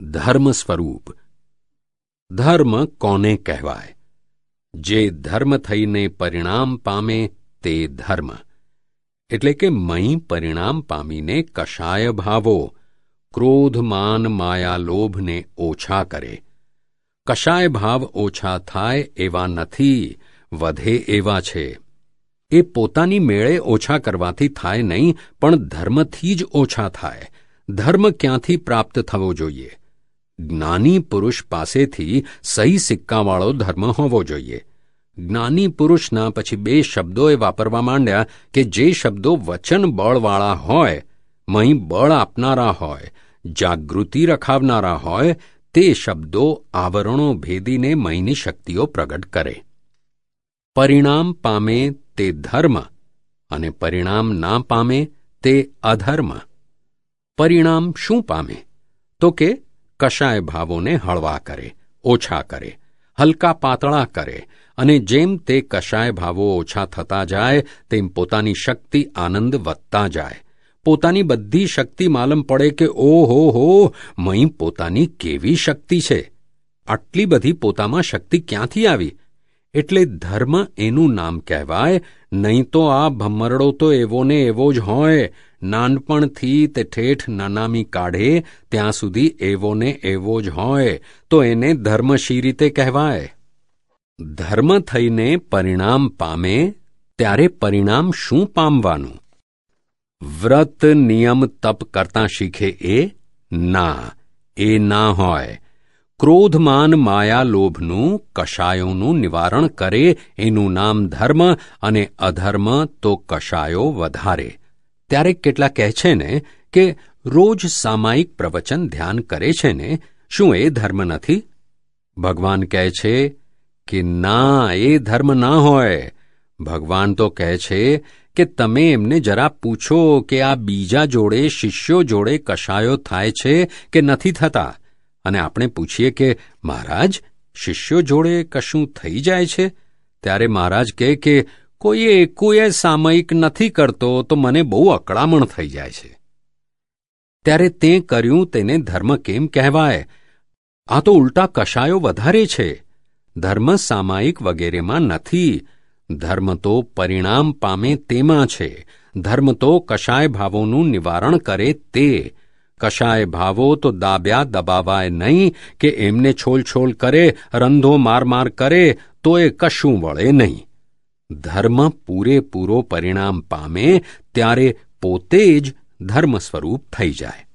ધર્મ સ્વરૂપ ધર્મ કોને કહેવાય? જે ધર્મ થઈને પરિણામ પામે તે ધર્મ. એટલે કે મહી પરિણામ પામીને કશાય ભાવો ક્રોધ માન માયા લોભને ઓછા કરે. કશાય ભાવ ઓછા થાય એવા નથી, વધે એવા છે. એ પોતાની મેળે ઓછા કરવાથી થાય નહીં, પણ ધર્મથી જ ઓછા થાય. ધર્મ ક્યાંથી પ્રાપ્ત થવો જોઈએ? જ્ઞાની પુરુષ પાસેથી સહી સિક્કાવાળો ધર્મ હોવો જોઈએ. જ્ઞાની પુરુષના પછી બે શબ્દો એ વાપરવા માંડ્યા કે જે શબ્દો વચન બળવાળા હોય, મહી બળ આપનારા હોય, જાગૃતિ રખાવનારા હોય, તે શબ્દો આવરણો ભેદીને મહીની શક્તિઓ પ્રગટ કરે. પરિણામ પામે તે ધર્મ અને પરિણામ ના પામે તે અધર્મ. પરિણામ શું પામે? તો કે કશાય ભાવોને હળવા કરે, ઓછા કરે, હલકા પાતળા કરે અને જેમ તે કશાય ભાવો ઓછા થતા જાય, તેમ પોતાની શક્તિ આનંદ વધતા જાય. પોતાની બધી શક્તિ માલમ પડે કે ઓ હો હો, મહી પોતાની કેવી શક્તિ છે? આટલી બધી પોતામાં શક્તિ ક્યાંથી આવી? એટલે ધર્મ એનું નામ કહેવાય, નહીં તો આ ભમરડો તો એવો ને એવો જ હોય નાનપણથી તે ઠેઠ નાનામી કાઢે, ત્યાં સુધી એવો ને એવો જ હોય, તો એને ધર્મશી રીતે કહેવાય? ધર્મ થઈને પરિણામ પામે, ત્યારે પરિણામ શું પામવાનું? વ્રત નિયમ તપ કરતાં શીખે એ ના એ ના હોય. ક્રોધમાન માયા લોભનું કશાયોનું નિવારણ કરે, એનું નામ ધર્મ અને અધર્મ તો કશાયો વધારે. ત્યારે કેટલા કહે છે ને કે રોજ સામાયિક પ્રવચન ધ્યાન કરે છે ને, શું એ ધર્મ નથી? ભગવાન કહે છે કે ના, એ ધર્મ ના હોય. ભગવાન તો કહે છે કે તમે એમને જરા પૂછો કે આ બીજા જોડે, શિષ્યો જોડે કશાયો થાય છે કે નથી થતા? અને આપણે પૂછીએ કે, મહારાજ, શિષ્યો જોડે કશું થઈ જાય છે? ત્યારે મહારાજ કહે કે કોઈએ એકોએ સામયિક નથી કરતો, તો મને બહુ અકળામણ થઈ જાય છે. ત્યારે તે કર્યું તેને ધર્મ કેમ કહેવાય? આ તો ઉલટા કશાયો વધારે છે. ધર્મ સામાયિક વગેરેમાં નથી. ધર્મ તો પરિણામ પામે તેમાં છે. ધર્મ તો કશાય ભાવોનું નિવારણ કરે તે. કશાય ભાવો તો દાબ્યા દબાવાય નહીં કે એમને છોલછોલ કરે, રંધો માર માર કરે, તો એ કશું વળે નહીં. ધર્મ પૂરેપૂરો પરિણામ પામે ત્યારે પોતે જ ધર્મ સ્વરૂપ થઈ જાય.